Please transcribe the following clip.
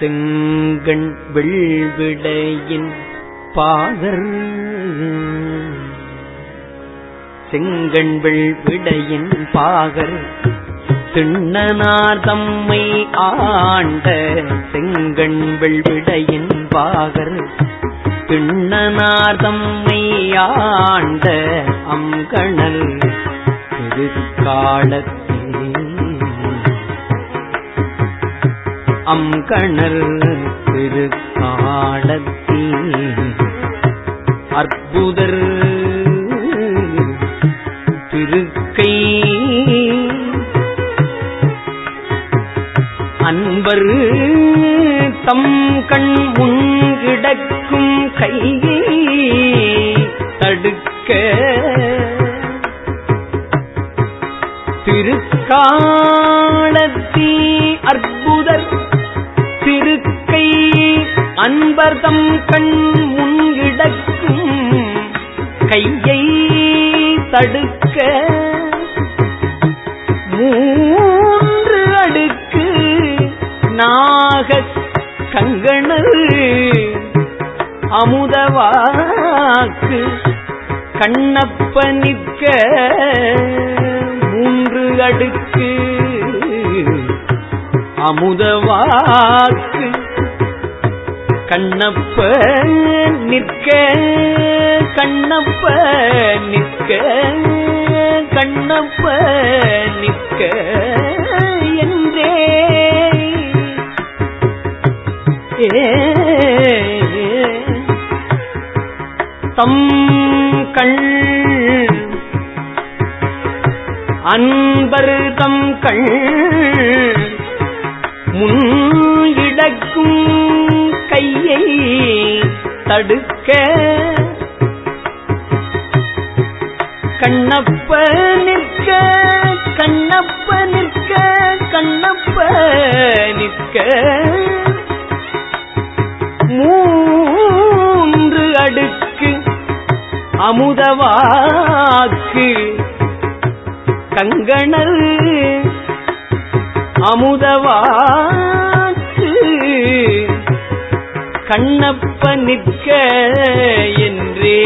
செங்கண் வெள்விடையின் பாதர். செங்கண் வெள்விடையின் பாகர் திண்ணனார் தம்மை ஆண்ட செங்கண் வெள்விடையின் பாகர் திண்ணனார் தம்மை ஆண்ட அங்கணல் திருக்காலத்தே அங்கணர் திருக்காலத்தில் அற்புதர் திருக்கை அன்பர் தம் கண் முன்கிடக்கும் கையை தடுக்க திருக்கா அன்பர்தம் கண் முன் இடக்கும் கையை தடுக்க மூன்று அடுக்கு நாக கங்கணர் அமுதவாக்கு கண்ணப்ப நிற்க மூன்று அடுக்கு அமுதவாக்கு கண்ணப்ப நிற்க கண்ணப்ப நிற்க கண்ணப்ப நிற்க என்றே. தம் கண் அன்பர் தம் கண் முன் இடக்கும் தடுக்க கண்ணப்ப நிற்க கண்ணப்ப நிற்க கண்ணப்ப நிற்க. மூன்று அடுக்கு அமுதவாக்கு கங்கணல் அமுதவா கண்ணப்ப நிற்க என்றே.